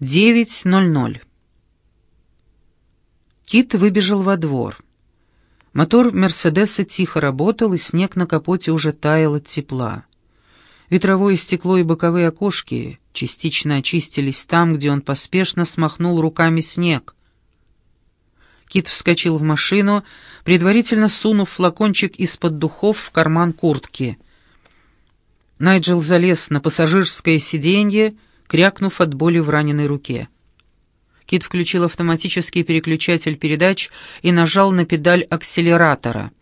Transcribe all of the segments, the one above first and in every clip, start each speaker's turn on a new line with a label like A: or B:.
A: 9.00. Кит выбежал во двор. Мотор «Мерседеса» тихо работал, и снег на капоте уже таял от тепла. Ветровое стекло и боковые окошки частично очистились там, где он поспешно смахнул руками снег. Кит вскочил в машину, предварительно сунув флакончик из-под духов в карман куртки. Найджел залез на пассажирское сиденье, крякнув от боли в раненой руке. Кит включил автоматический переключатель передач и нажал на педаль акселератора.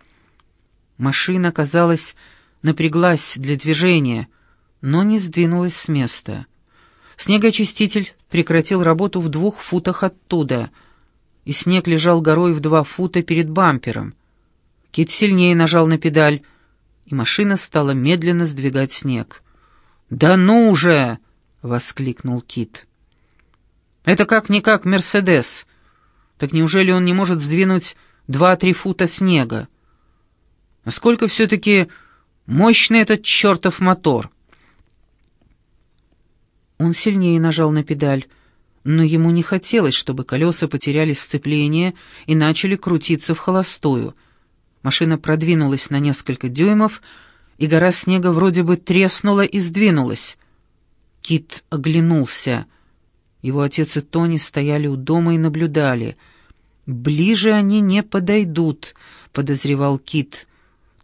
A: Машина, казалось, напряглась для движения, но не сдвинулась с места. Снегоочиститель прекратил работу в двух футах оттуда, и снег лежал горой в два фута перед бампером. Кит сильнее нажал на педаль, и машина стала медленно сдвигать снег. «Да ну же!» — воскликнул Кит. «Это как-никак Мерседес. Так неужели он не может сдвинуть два-три фута снега? Насколько все-таки мощный этот чертов мотор?» Он сильнее нажал на педаль, но ему не хотелось, чтобы колеса потеряли сцепление и начали крутиться в холостую. Машина продвинулась на несколько дюймов, и гора снега вроде бы треснула и сдвинулась. Кит оглянулся. Его отец и Тони стояли у дома и наблюдали. «Ближе они не подойдут», — подозревал Кит,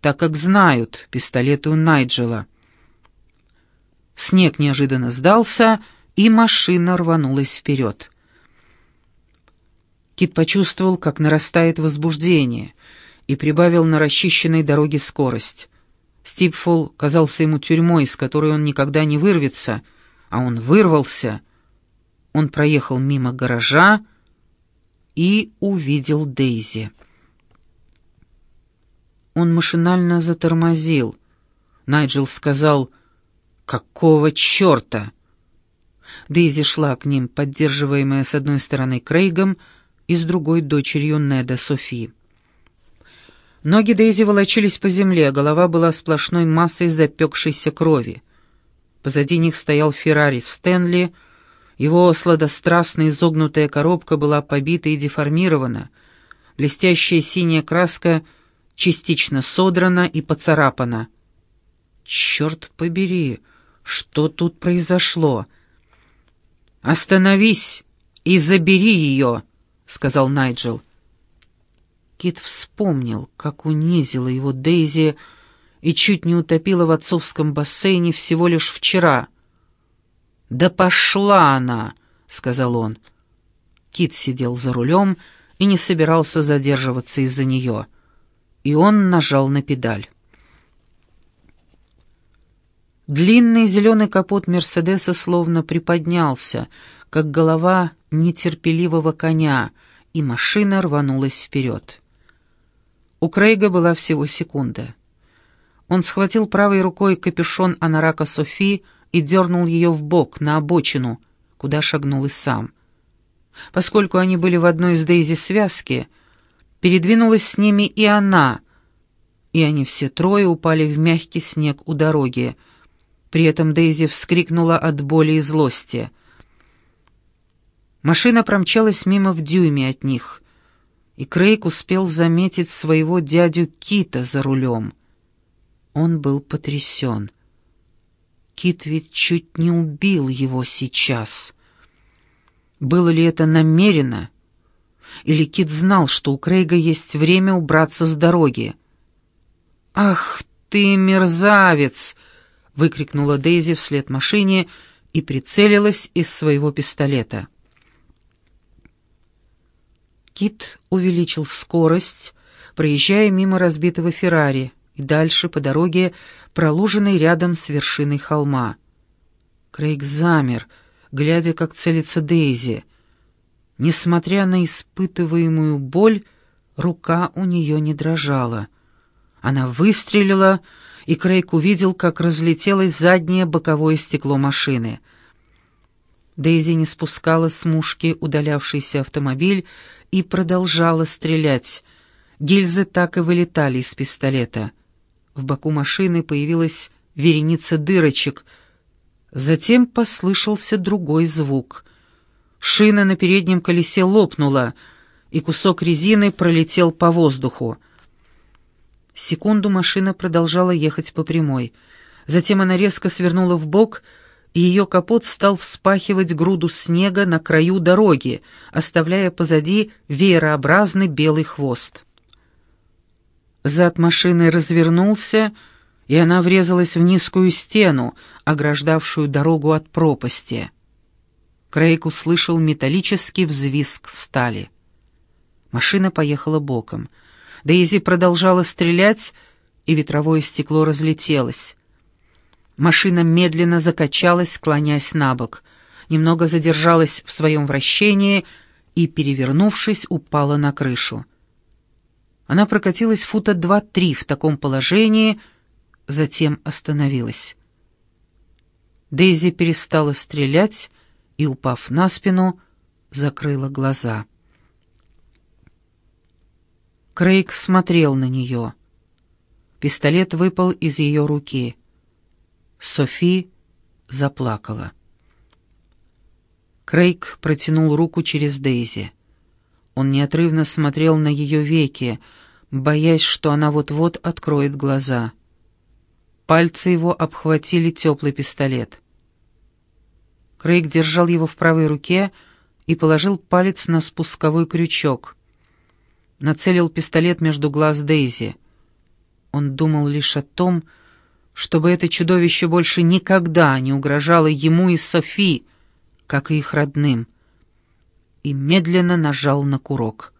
A: «так как знают пистолеты у Найджела». Снег неожиданно сдался, и машина рванулась вперед. Кит почувствовал, как нарастает возбуждение, и прибавил на расчищенной дороге скорость. Стипфол казался ему тюрьмой, из которой он никогда не вырвется — а он вырвался. Он проехал мимо гаража и увидел Дейзи. Он машинально затормозил. Найджел сказал «Какого черта?» Дейзи шла к ним, поддерживаемая с одной стороны Крейгом и с другой дочерью Неда Софи. Ноги Дейзи волочились по земле, а голова была сплошной массой запекшейся крови. Позади них стоял Феррари Стэнли. Его сладострастно изогнутая коробка была побита и деформирована. Блестящая синяя краска частично содрана и поцарапана. «Черт побери, что тут произошло?» «Остановись и забери ее», — сказал Найджел. Кит вспомнил, как унизила его Дейзи, — и чуть не утопила в отцовском бассейне всего лишь вчера. «Да пошла она!» — сказал он. Кит сидел за рулем и не собирался задерживаться из-за нее. И он нажал на педаль. Длинный зеленый капот Мерседеса словно приподнялся, как голова нетерпеливого коня, и машина рванулась вперед. У Крейга была всего секунда. Он схватил правой рукой капюшон анарака Софи и дернул ее в бок на обочину, куда шагнул и сам. Поскольку они были в одной из Дейзи связки, передвинулась с ними и она, и они все трое упали в мягкий снег у дороги. При этом Дейзи вскрикнула от боли и злости. Машина промчалась мимо в дюйме от них, и Крейг успел заметить своего дядю Кита за рулем — он был потрясен. Кит ведь чуть не убил его сейчас. Было ли это намеренно? Или Кит знал, что у Крейга есть время убраться с дороги? «Ах ты, мерзавец!» — выкрикнула Дейзи вслед машине и прицелилась из своего пистолета. Кит увеличил скорость, проезжая мимо разбитого Феррари и дальше по дороге, проложенной рядом с вершиной холма. Крейг замер, глядя, как целится Дейзи. Несмотря на испытываемую боль, рука у нее не дрожала. Она выстрелила, и Крейг увидел, как разлетелось заднее боковое стекло машины. Дейзи не спускала с мушки удалявшийся автомобиль и продолжала стрелять. Гильзы так и вылетали из пистолета — в боку машины появилась вереница дырочек. Затем послышался другой звук. Шина на переднем колесе лопнула, и кусок резины пролетел по воздуху. Секунду машина продолжала ехать по прямой. Затем она резко свернула в бок, и ее капот стал вспахивать груду снега на краю дороги, оставляя позади веерообразный белый хвост. Зад машины развернулся, и она врезалась в низкую стену, ограждавшую дорогу от пропасти. Крейг услышал металлический взвизг стали. Машина поехала боком. Дейзи продолжала стрелять, и ветровое стекло разлетелось. Машина медленно закачалась, склонясь на бок, немного задержалась в своем вращении и, перевернувшись, упала на крышу. Она прокатилась фута два-три в таком положении, затем остановилась. Дейзи перестала стрелять и, упав на спину, закрыла глаза. Крейг смотрел на нее. Пистолет выпал из ее руки. Софи заплакала. Крейг протянул руку через Дейзи. Он неотрывно смотрел на ее веки, боясь, что она вот-вот откроет глаза. Пальцы его обхватили теплый пистолет. Крейг держал его в правой руке и положил палец на спусковой крючок. Нацелил пистолет между глаз Дейзи. Он думал лишь о том, чтобы это чудовище больше никогда не угрожало ему и Софи, как и их родным и медленно нажал на курок.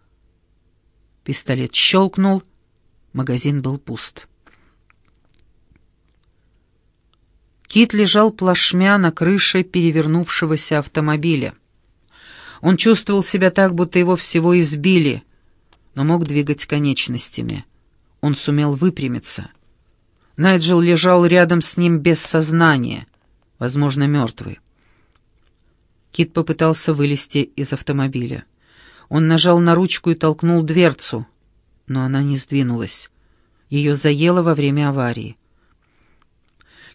A: Пистолет щелкнул, магазин был пуст. Кит лежал плашмя на крыше перевернувшегося автомобиля. Он чувствовал себя так, будто его всего избили, но мог двигать конечностями. Он сумел выпрямиться. Найджел лежал рядом с ним без сознания, возможно, мертвый. Кит попытался вылезти из автомобиля. Он нажал на ручку и толкнул дверцу, но она не сдвинулась. Ее заело во время аварии.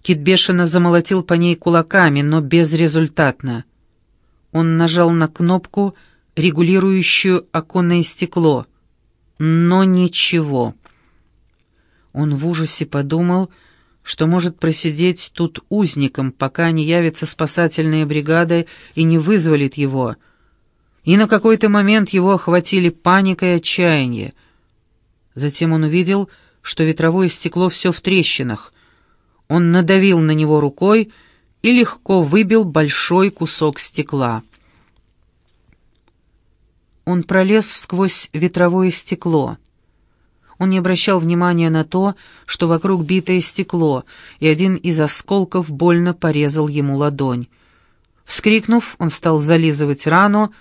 A: Кит бешено замолотил по ней кулаками, но безрезультатно. Он нажал на кнопку, регулирующую оконное стекло, но ничего. Он в ужасе подумал, что может просидеть тут узником, пока не явится спасательная бригада и не вызволит его. И на какой-то момент его охватили паника и отчаяние. Затем он увидел, что ветровое стекло все в трещинах. Он надавил на него рукой и легко выбил большой кусок стекла. Он пролез сквозь ветровое стекло — он не обращал внимания на то, что вокруг битое стекло, и один из осколков больно порезал ему ладонь. Вскрикнув, он стал зализывать рану,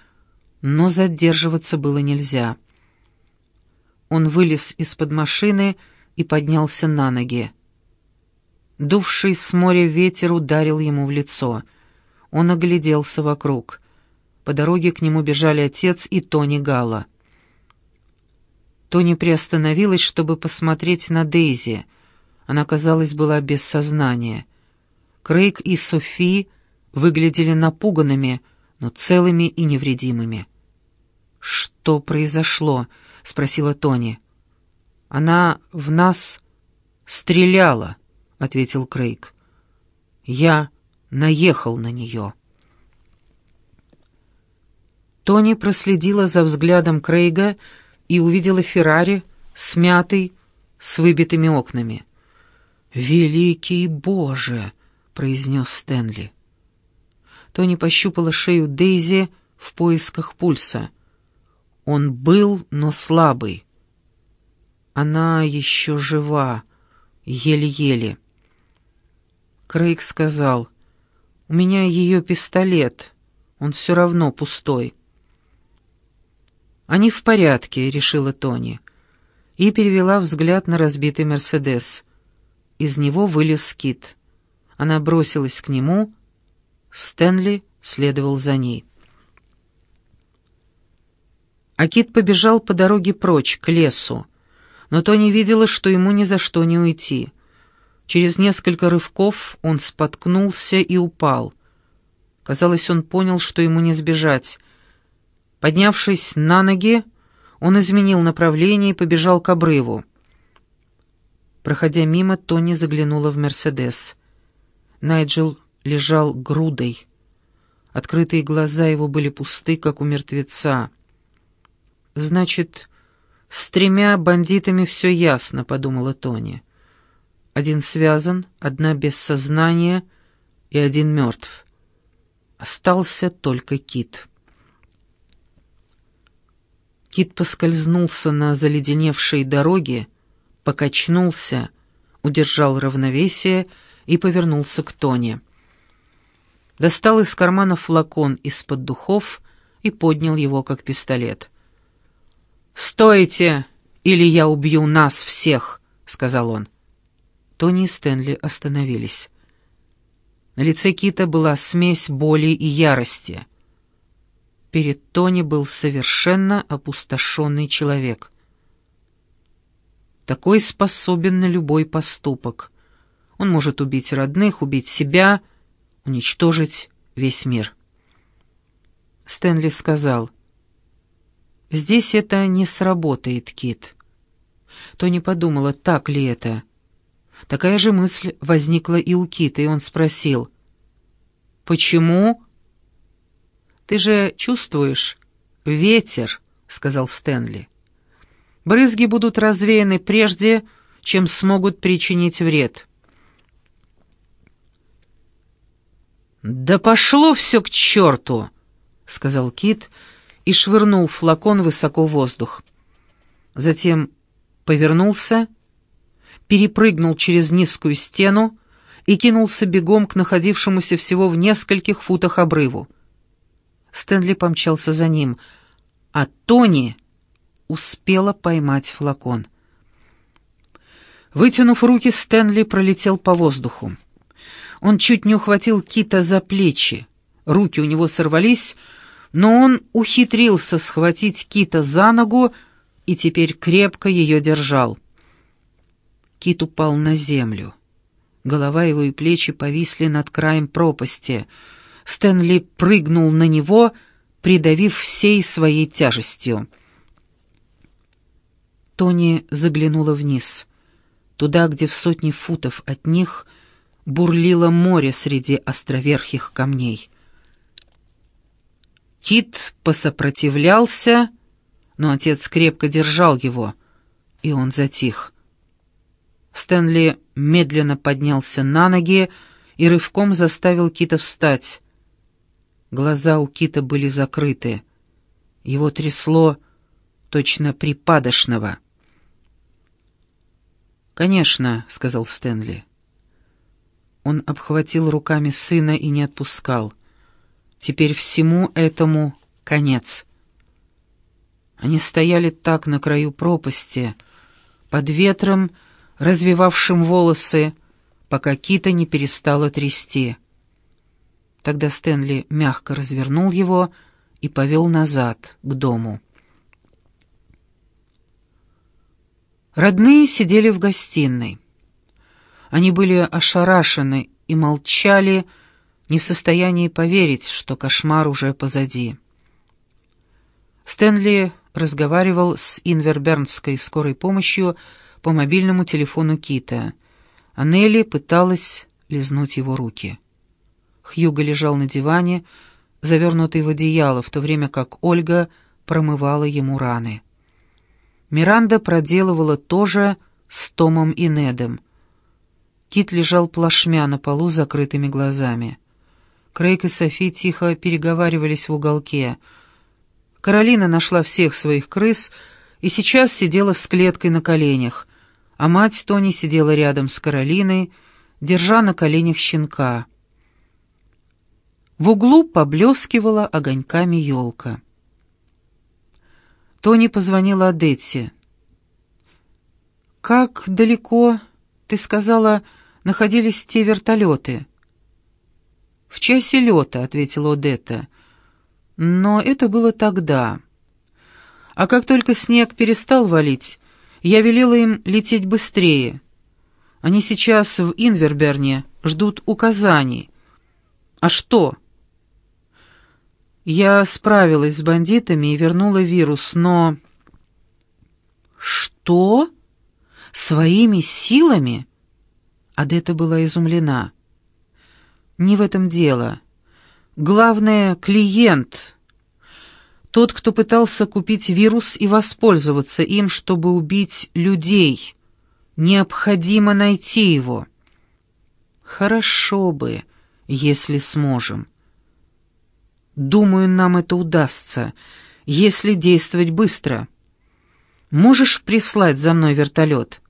A: но задерживаться было нельзя. Он вылез из-под машины и поднялся на ноги. Дувший с моря ветер ударил ему в лицо. Он огляделся вокруг. По дороге к нему бежали отец и Тони Гала. Тони приостановилась, чтобы посмотреть на Дейзи. Она, казалось, была без сознания. Крейг и Софи выглядели напуганными, но целыми и невредимыми. «Что произошло?» — спросила Тони. «Она в нас стреляла», — ответил Крейг. «Я наехал на нее». Тони проследила за взглядом Крейга и увидела Феррари, смятый, с выбитыми окнами. «Великий Боже!» — произнес Стэнли. Тони пощупала шею Дейзи в поисках пульса. Он был, но слабый. Она еще жива, еле-еле. Крейг сказал, «У меня ее пистолет, он все равно пустой». «Они в порядке», — решила Тони. И перевела взгляд на разбитый «Мерседес». Из него вылез Кит. Она бросилась к нему. Стэнли следовал за ней. А Кит побежал по дороге прочь, к лесу. Но Тони видела, что ему ни за что не уйти. Через несколько рывков он споткнулся и упал. Казалось, он понял, что ему не сбежать — Поднявшись на ноги, он изменил направление и побежал к обрыву. Проходя мимо, Тони заглянула в «Мерседес». Найджел лежал грудой. Открытые глаза его были пусты, как у мертвеца. «Значит, с тремя бандитами все ясно», — подумала Тони. «Один связан, одна без сознания и один мертв. Остался только Кит». Кит поскользнулся на заледеневшей дороге, покачнулся, удержал равновесие и повернулся к Тоне. Достал из кармана флакон из-под духов и поднял его, как пистолет. «Стойте, или я убью нас всех!» — сказал он. Тони и Стэнли остановились. На лице Кита была смесь боли и ярости. Перед Тони был совершенно опустошенный человек. Такой способен на любой поступок. Он может убить родных, убить себя, уничтожить весь мир. Стэнли сказал, «Здесь это не сработает, Кит». Тони подумала, так ли это. Такая же мысль возникла и у Кита, и он спросил, «Почему?» «Ты же чувствуешь? Ветер», — сказал Стэнли. «Брызги будут развеяны прежде, чем смогут причинить вред». «Да пошло все к черту!» — сказал Кит и швырнул флакон высоко в воздух. Затем повернулся, перепрыгнул через низкую стену и кинулся бегом к находившемуся всего в нескольких футах обрыву. Стэнли помчался за ним, а Тони успела поймать флакон. Вытянув руки, Стэнли пролетел по воздуху. Он чуть не ухватил Кита за плечи. Руки у него сорвались, но он ухитрился схватить Кита за ногу и теперь крепко ее держал. Кит упал на землю. Голова его и плечи повисли над краем пропасти — Стэнли прыгнул на него, придавив всей своей тяжестью. Тони заглянула вниз, туда, где в сотни футов от них бурлило море среди островерхих камней. Кит посопротивлялся, но отец крепко держал его, и он затих. Стэнли медленно поднялся на ноги и рывком заставил Кита встать. Глаза у Кита были закрыты. Его трясло точно припадочного. «Конечно», — сказал Стэнли. Он обхватил руками сына и не отпускал. Теперь всему этому конец. Они стояли так на краю пропасти, под ветром, развивавшим волосы, пока Кита не перестала трясти. Тогда Стэнли мягко развернул его и повел назад, к дому. Родные сидели в гостиной. Они были ошарашены и молчали, не в состоянии поверить, что кошмар уже позади. Стэнли разговаривал с инвербернской скорой помощью по мобильному телефону Кита, а Нелли пыталась лизнуть его руки. Хьюго лежал на диване, завернутый в одеяло, в то время как Ольга промывала ему раны. Миранда проделывала то же с Томом и Недом. Кит лежал плашмя на полу с закрытыми глазами. Крейг и Софи тихо переговаривались в уголке. Каролина нашла всех своих крыс и сейчас сидела с клеткой на коленях, а мать Тони сидела рядом с Каролиной, держа на коленях щенка. В углу поблескивала огоньками елка. Тони позвонила Адетте. «Как далеко, ты сказала, находились те вертолеты?» «В часе лета», — ответила Одетта. «Но это было тогда. А как только снег перестал валить, я велела им лететь быстрее. Они сейчас в Инверберне ждут указаний. А что?» Я справилась с бандитами и вернула вирус, но... Что? Своими силами? Адетта была изумлена. Не в этом дело. Главное — клиент. Тот, кто пытался купить вирус и воспользоваться им, чтобы убить людей. Необходимо найти его. Хорошо бы, если сможем. Думаю, нам это удастся, если действовать быстро. Можешь прислать за мной вертолет?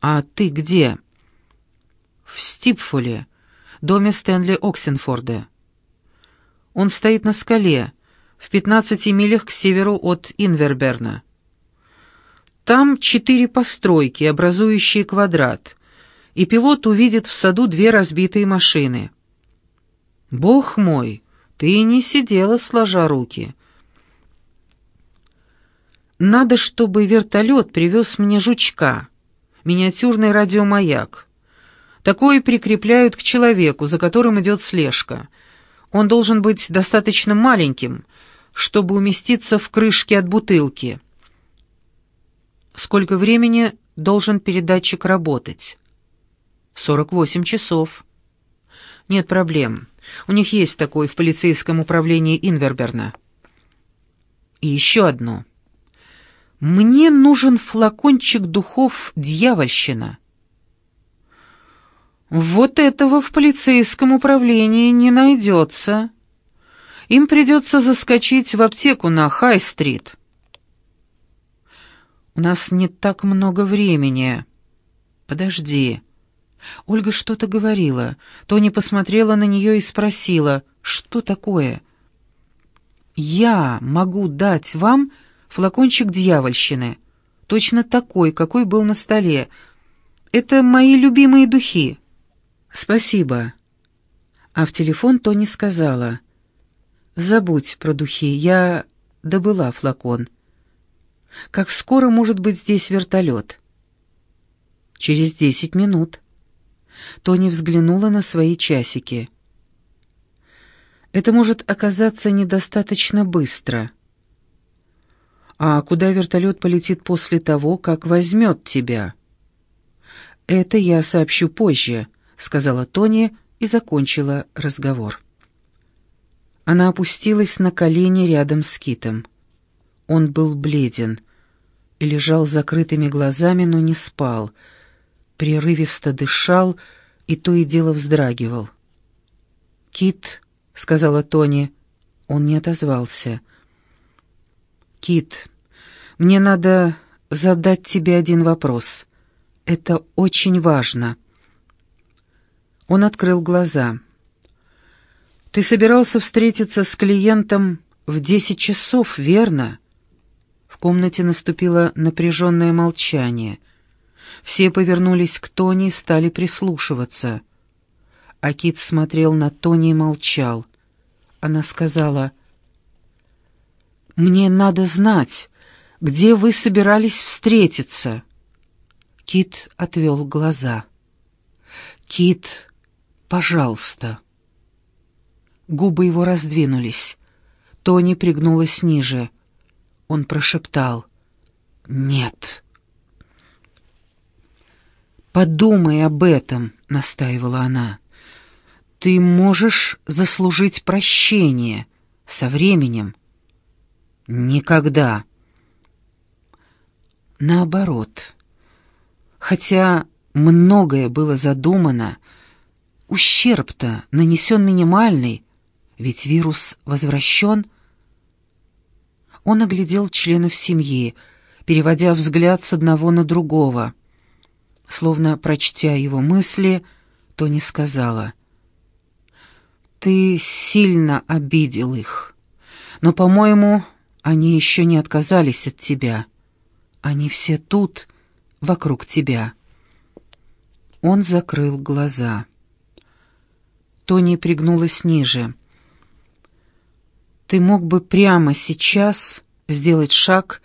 A: А ты где? В Стипфуле, доме Стэнли Оксенфорда. Он стоит на скале, в 15 милях к северу от Инверберна. Там четыре постройки, образующие квадрат, и пилот увидит в саду две разбитые машины. Бог мой! Ты не сидела, сложа руки. Надо, чтобы вертолет привез мне жучка, миниатюрный радиомаяк. Такой прикрепляют к человеку, за которым идет слежка. Он должен быть достаточно маленьким, чтобы уместиться в крышке от бутылки. Сколько времени должен передатчик работать? 48 часов. Нет проблем. У них есть такой в полицейском управлении Инверберна. И еще одно. Мне нужен флакончик духов «Дьявольщина». Вот этого в полицейском управлении не найдется. Им придется заскочить в аптеку на Хай-стрит. У нас не так много времени. Подожди. Ольга что-то говорила. Тони посмотрела на нее и спросила, что такое. «Я могу дать вам флакончик дьявольщины, точно такой, какой был на столе. Это мои любимые духи». «Спасибо». А в телефон Тони сказала, «Забудь про духи, я добыла флакон. Как скоро может быть здесь вертолет?» «Через десять минут». Тони взглянула на свои часики. «Это может оказаться недостаточно быстро». «А куда вертолет полетит после того, как возьмет тебя?» «Это я сообщу позже», — сказала Тони и закончила разговор. Она опустилась на колени рядом с Китом. Он был бледен и лежал с закрытыми глазами, но не спал — прерывисто дышал и то и дело вздрагивал. «Кит», — сказала Тони, — он не отозвался. «Кит, мне надо задать тебе один вопрос. Это очень важно». Он открыл глаза. «Ты собирался встретиться с клиентом в десять часов, верно?» В комнате наступило напряженное молчание — все повернулись к Тони и стали прислушиваться. А Кит смотрел на Тони и молчал. Она сказала, «Мне надо знать, где вы собирались встретиться?» Кит отвел глаза. «Кит, пожалуйста». Губы его раздвинулись. Тони пригнулась ниже. Он прошептал «Нет». «Подумай об этом», — настаивала она. «Ты можешь заслужить прощение со временем». «Никогда». Наоборот. Хотя многое было задумано, ущерб-то нанесен минимальный, ведь вирус возвращен. Он оглядел членов семьи, переводя взгляд с одного на другого — Словно прочтя его мысли, Тони сказала, «Ты сильно обидел их, но, по-моему, они еще не отказались от тебя. Они все тут, вокруг тебя». Он закрыл глаза. Тони пригнулась ниже. «Ты мог бы прямо сейчас сделать шаг,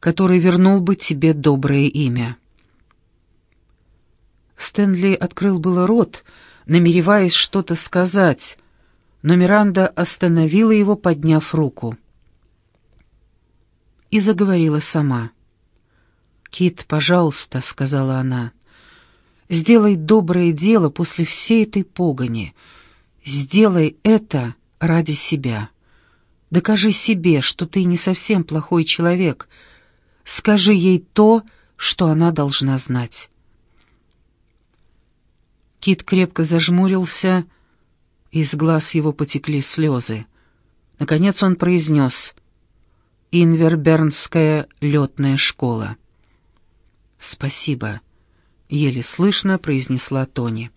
A: который вернул бы тебе доброе имя». Стэнли открыл было рот, намереваясь что-то сказать, но Миранда остановила его, подняв руку. И заговорила сама. «Кит, пожалуйста», — сказала она, — «сделай доброе дело после всей этой погони. Сделай это ради себя. Докажи себе, что ты не совсем плохой человек. Скажи ей то, что она должна знать». Кит крепко зажмурился, из глаз его потекли слезы. Наконец он произнес «Инвербернская летная школа». «Спасибо», — еле слышно произнесла Тони.